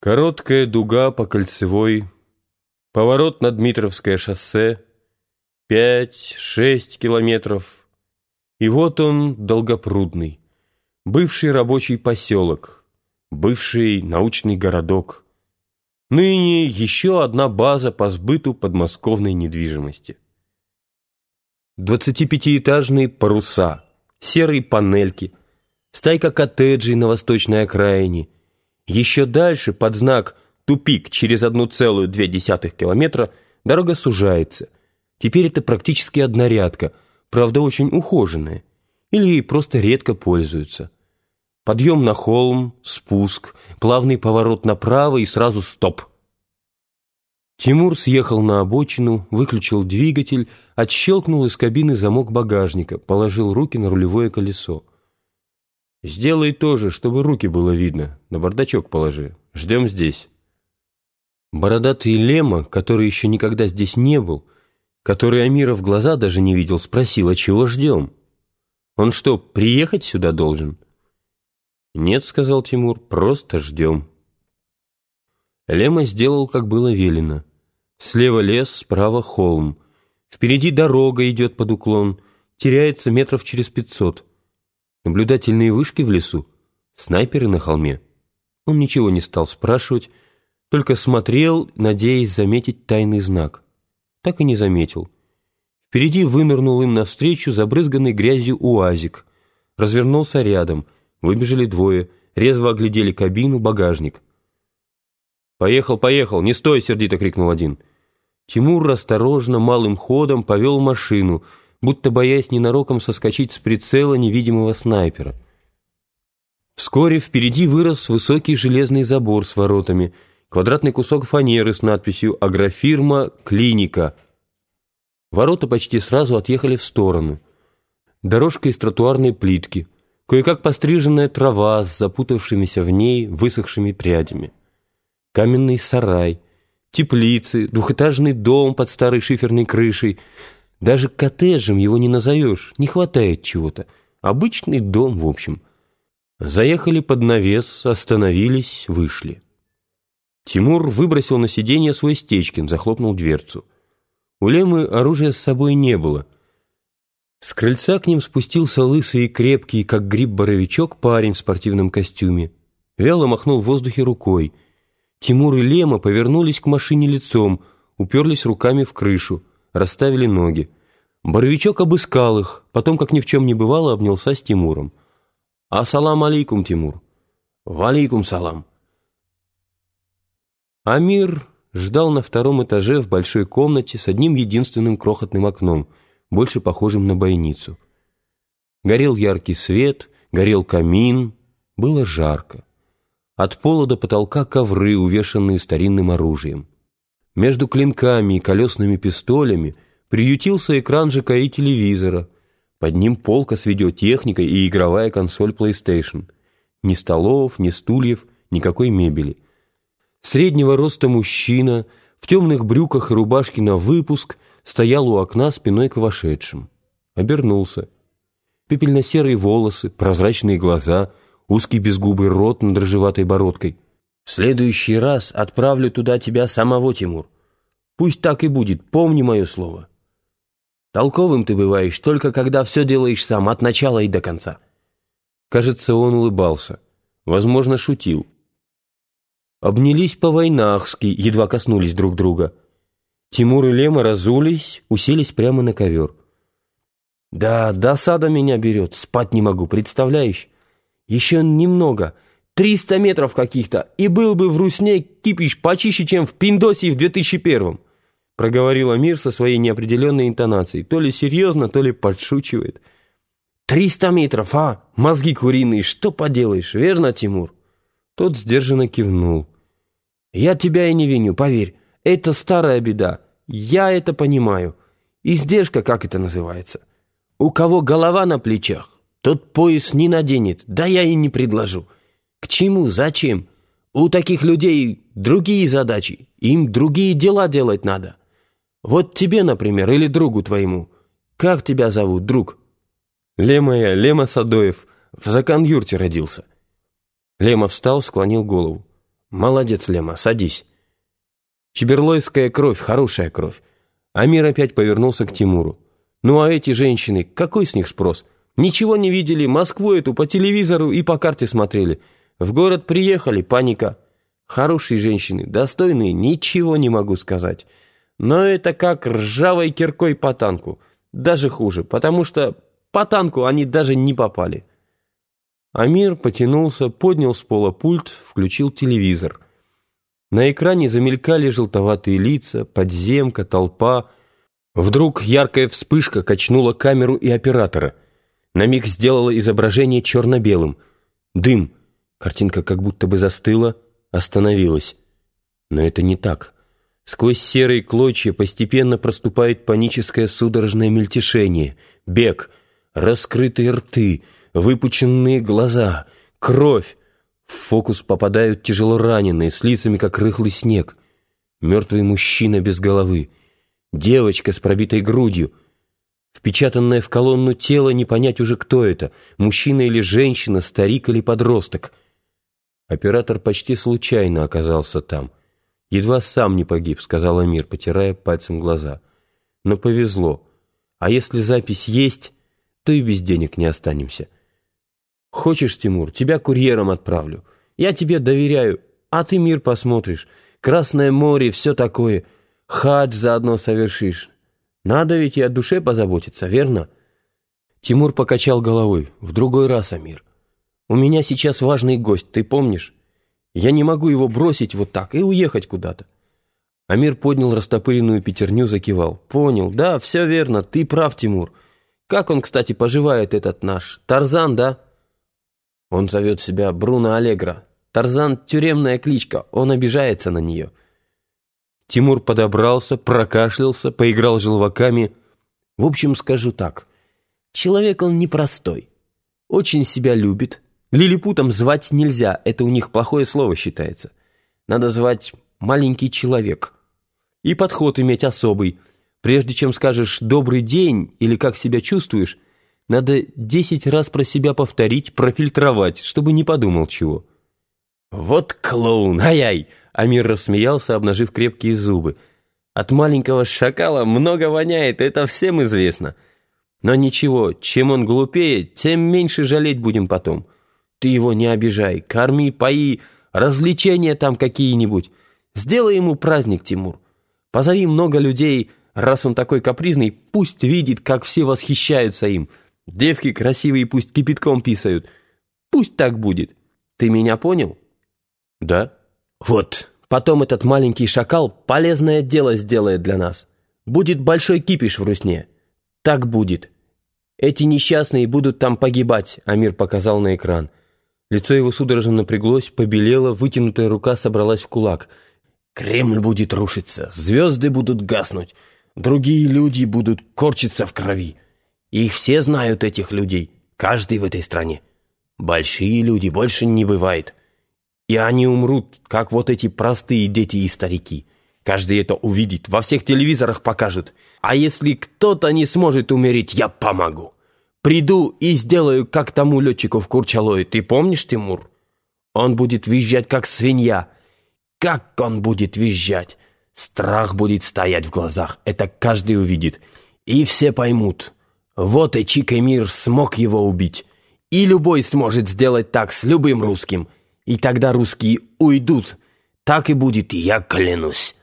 Короткая дуга по кольцевой, поворот на Дмитровское шоссе, пять-шесть километров. И вот он, Долгопрудный, бывший рабочий поселок, бывший научный городок. Ныне еще одна база по сбыту подмосковной недвижимости. Двадцатипятиэтажные паруса, серые панельки, стайка коттеджей на восточной окраине – еще дальше, под знак «Тупик» через 1,2 километра, дорога сужается. Теперь это практически однорядка, правда очень ухоженная. Или ей просто редко пользуются. Подъем на холм, спуск, плавный поворот направо и сразу стоп. Тимур съехал на обочину, выключил двигатель, отщелкнул из кабины замок багажника, положил руки на рулевое колесо. Сделай тоже, чтобы руки было видно. На бардачок положи. Ждем здесь. Бородатый Лема, который еще никогда здесь не был, который Амира в глаза даже не видел, спросил, а чего ждем? Он что, приехать сюда должен? Нет, сказал Тимур, просто ждем. Лема сделал, как было велено. Слева лес, справа холм. Впереди дорога идет под уклон, теряется метров через пятьсот. Наблюдательные вышки в лесу, снайперы на холме. Он ничего не стал спрашивать, только смотрел, надеясь заметить тайный знак. Так и не заметил. Впереди вынырнул им навстречу забрызганный грязью уазик. Развернулся рядом, выбежали двое, резво оглядели кабину, багажник. «Поехал, поехал, не стой!» — сердито крикнул один. Тимур осторожно, малым ходом повел машину — будто боясь ненароком соскочить с прицела невидимого снайпера. Вскоре впереди вырос высокий железный забор с воротами, квадратный кусок фанеры с надписью «Агрофирма Клиника». Ворота почти сразу отъехали в сторону. Дорожка из тротуарной плитки, кое-как постриженная трава с запутавшимися в ней высохшими прядями. Каменный сарай, теплицы, двухэтажный дом под старой шиферной крышей — даже коттеджем его не назовешь, не хватает чего-то. Обычный дом, в общем. Заехали под навес, остановились, вышли. Тимур выбросил на сиденье свой стечкин, захлопнул дверцу. У Лемы оружия с собой не было. С крыльца к ним спустился лысый и крепкий, как гриб-боровичок, парень в спортивном костюме. Вяло махнул в воздухе рукой. Тимур и Лема повернулись к машине лицом, уперлись руками в крышу расставили ноги. Боровичок обыскал их, потом, как ни в чем не бывало, обнялся с Тимуром. «Ассалам алейкум, Тимур!» «Валейкум салам!» Амир ждал на втором этаже в большой комнате с одним единственным крохотным окном, больше похожим на бойницу. Горел яркий свет, горел камин, было жарко. От пола до потолка ковры, увешанные старинным оружием. Между клинками и колесными пистолями приютился экран ЖКИ телевизора. Под ним полка с видеотехникой и игровая консоль PlayStation. Ни столов, ни стульев, никакой мебели. Среднего роста мужчина в темных брюках и рубашке на выпуск стоял у окна спиной к вошедшим. Обернулся. Пепельно-серые волосы, прозрачные глаза, узкий безгубый рот над рыжеватой бородкой — в следующий раз отправлю туда тебя самого, Тимур. Пусть так и будет, помни мое слово. Толковым ты бываешь только когда все делаешь сам, от начала и до конца. Кажется, он улыбался. Возможно, шутил. Обнялись по-войнахски, едва коснулись друг друга. Тимур и Лема разулись, уселись прямо на ковер. «Да, досада меня берет, спать не могу, представляешь? Еще немного, Триста метров каких-то, и был бы в Русне кипиш почище, чем в Пиндосии в 2001-м. Проговорила Мир со своей неопределенной интонацией. То ли серьезно, то ли подшучивает. «Триста метров, а? Мозги куриные, что поделаешь, верно, Тимур?» Тот сдержанно кивнул. «Я тебя и не виню, поверь. Это старая беда. Я это понимаю. Издержка, как это называется. У кого голова на плечах, тот пояс не наденет, да я и не предложу. К чему? Зачем? У таких людей другие задачи, им другие дела делать надо. Вот тебе, например, или другу твоему. Как тебя зовут, друг? Лема я, Лема Садоев, в Закан-Юрте родился. Лема встал, склонил голову. Молодец, Лема, садись. Чеберлойская кровь, хорошая кровь. Амир опять повернулся к Тимуру. Ну а эти женщины, какой с них спрос? Ничего не видели, Москву эту по телевизору и по карте смотрели. В город приехали, паника. Хорошие женщины, достойные, ничего не могу сказать. Но это как ржавой киркой по танку. Даже хуже, потому что по танку они даже не попали. Амир потянулся, поднял с пола пульт, включил телевизор. На экране замелькали желтоватые лица, подземка, толпа. Вдруг яркая вспышка качнула камеру и оператора. На миг сделала изображение черно-белым. Дым. Картинка как будто бы застыла, остановилась. Но это не так. Сквозь серые клочья постепенно проступает паническое судорожное мельтешение. Бег. Раскрытые рты — выпученные глаза, кровь. В фокус попадают тяжело раненые, с лицами, как рыхлый снег. Мертвый мужчина без головы. Девочка с пробитой грудью. Впечатанное в колонну тело, не понять уже, кто это, мужчина или женщина, старик или подросток. Оператор почти случайно оказался там. Едва сам не погиб, сказал Амир, потирая пальцем глаза. Но повезло. А если запись есть, то и без денег не останемся. Хочешь, Тимур, тебя курьером отправлю. Я тебе доверяю, а ты мир посмотришь. Красное море, все такое. Хадж заодно совершишь. Надо ведь и о душе позаботиться, верно?» Тимур покачал головой. «В другой раз, Амир. У меня сейчас важный гость, ты помнишь? Я не могу его бросить вот так и уехать куда-то». Амир поднял растопыренную пятерню, закивал. «Понял, да, все верно, ты прав, Тимур. Как он, кстати, поживает, этот наш? Тарзан, да?» Он зовет себя Бруно Аллегро. Тарзан — тюремная кличка, он обижается на нее. Тимур подобрался, прокашлялся, поиграл желваками. В общем, скажу так. Человек он непростой. Очень себя любит. Лилипутом звать нельзя, это у них плохое слово считается. Надо звать «маленький человек». И подход иметь особый. Прежде чем скажешь «добрый день» или «как себя чувствуешь», надо десять раз про себя повторить, профильтровать, чтобы не подумал чего. «Вот клоун! Ай-ай!» Амир рассмеялся, обнажив крепкие зубы. «От маленького шакала много воняет, это всем известно. Но ничего, чем он глупее, тем меньше жалеть будем потом. Ты его не обижай, корми, пои, развлечения там какие-нибудь. Сделай ему праздник, Тимур. Позови много людей, раз он такой капризный, пусть видит, как все восхищаются им». Девки красивые пусть кипятком писают. Пусть так будет. Ты меня понял? Да. Вот, потом этот маленький шакал полезное дело сделает для нас. Будет большой кипиш в Русне. Так будет. Эти несчастные будут там погибать, Амир показал на экран. Лицо его судорожно напряглось, побелело, вытянутая рука собралась в кулак. Кремль будет рушиться, звезды будут гаснуть, другие люди будут корчиться в крови. Их все знают, этих людей, каждый в этой стране. Большие люди больше не бывает. И они умрут, как вот эти простые дети и старики. Каждый это увидит, во всех телевизорах покажут. А если кто-то не сможет умереть, я помогу. Приду и сделаю, как тому летчику в Курчалое. Ты помнишь, Тимур? Он будет визжать, как свинья. Как он будет визжать? Страх будет стоять в глазах. Это каждый увидит. И все поймут. Вот и Чикэмир смог его убить. И любой сможет сделать так с любым русским. И тогда русские уйдут. Так и будет, я клянусь.